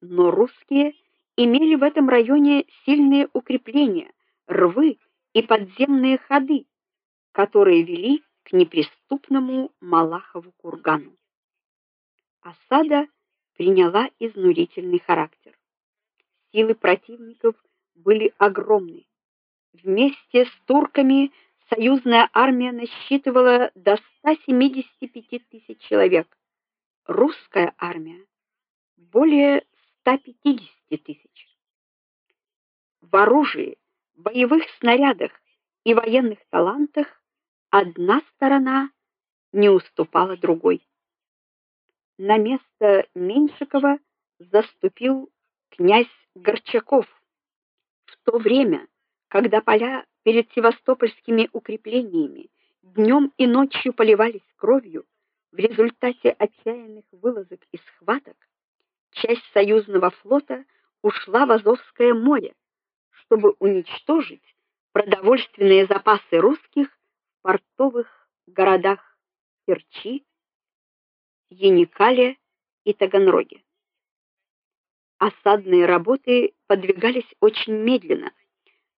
Но русские имели в этом районе сильные укрепления, рвы и подземные ходы, которые вели к неприступному Малахову кургану. Осада приняла изнурительный характер. Силы противников были огромны. Вместе с турками союзная армия насчитывала до 175 тысяч человек. Русская армия более 150 тысяч. В оружии, боевых снарядах и военных талантах одна сторона не уступала другой. На место Меньшикова заступил князь Горчаков. В то время, когда поля перед севастопольскими укреплениями днем и ночью поливались кровью, в результате отчаянных вылазок и схваток часть союзного флота ушла в Азовское море, чтобы уничтожить продовольственные запасы русских в портовых городах Керчи, Яникале и Таганроге. Осадные работы подвигались очень медленно,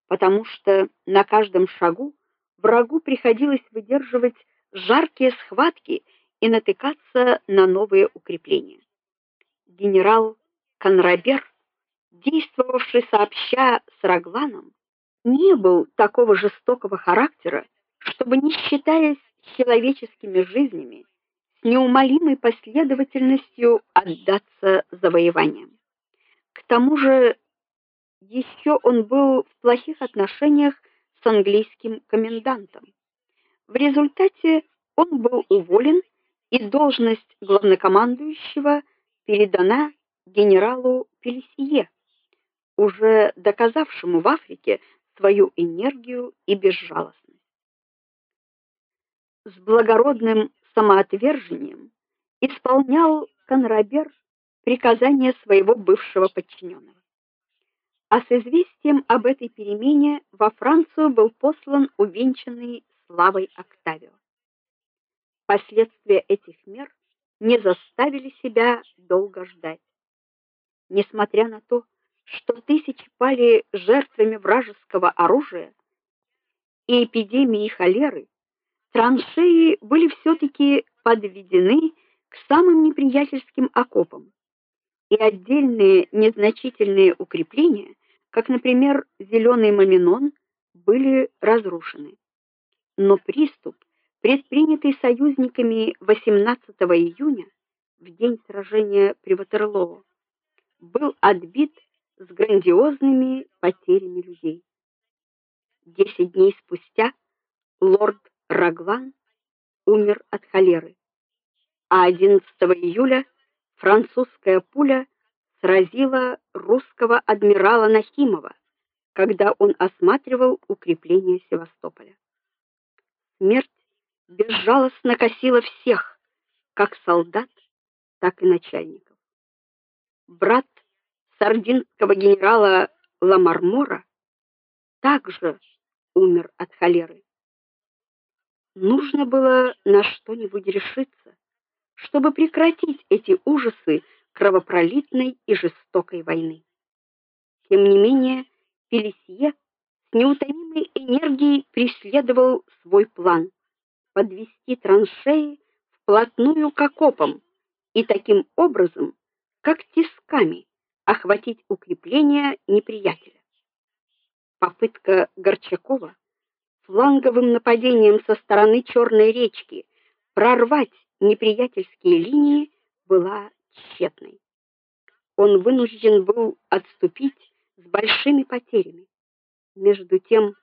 потому что на каждом шагу врагу приходилось выдерживать жаркие схватки и натыкаться на новые укрепления. Генерал Конрабер, действовавший сообща с Рагланом, не был такого жестокого характера, чтобы не считаясь человеческими жизнями, с неумолимой последовательностью отдаться завоеваниям. К тому же еще он был в плохих отношениях с английским комендантом. В результате он был уволен, и должность главнокомандующего передана генералу Пелесье, уже доказавшему в Африке свою энергию и безжалостность. С благородным самоотвержением исполнял Конрабер приказания своего бывшего подчиненного а с известием об этой перемене во Францию был послан увенчанный славой Октавио. Последствия этих мер не заставили себя долго ждать. Несмотря на то, что тысячи пали жертвами вражеского оружия и эпидемии холеры, траншеи были все таки подведены к самым неприятельским окопам, и отдельные незначительные укрепления как, например, Зеленый Маминон, были разрушены. Но приступ, предпринятый союзниками 18 июня, в день сражения при Ватерлоо, был отбит с грандиозными потерями людей. Десять дней спустя лорд Раглан умер от холеры, а 11 июля французская пуля сразила русского адмирала Нахимова, когда он осматривал укрепления Севастополя. Смерть безжалостно косила всех, как солдат, так и начальников. Брат сардинского генерала Ламармора также умер от холеры. Нужно было на что-нибудь решиться, чтобы прекратить эти ужасы кровопролитной и жестокой войны. Тем не менее, Пелесье с неутомимой энергией преследовал свой план подвести траншеи вплотную к окопам и таким образом, как тисками, охватить укрепления неприятеля. Попытка Горчакова фланговым нападением со стороны Черной речки прорвать неприятельские линии была тщетной. Он вынужден был отступить с большими потерями. Между тем,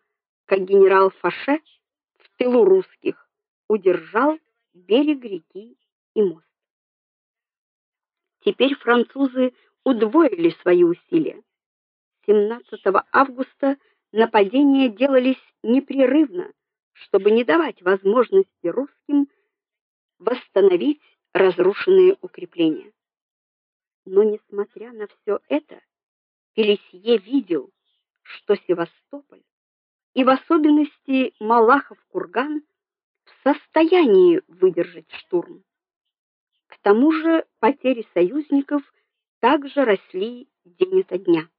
как генерал Фаше в тылу русских удержал берег реки и мост. Теперь французы удвоили свои усилия. 17 августа нападения делались непрерывно, чтобы не давать возможности русским восстановить разрушенные укрепления. Но несмотря на все это, Пелесье видел, что Севастополь и в особенности Малахов курган в состоянии выдержать штурм. К тому же потери союзников также росли день ото дня.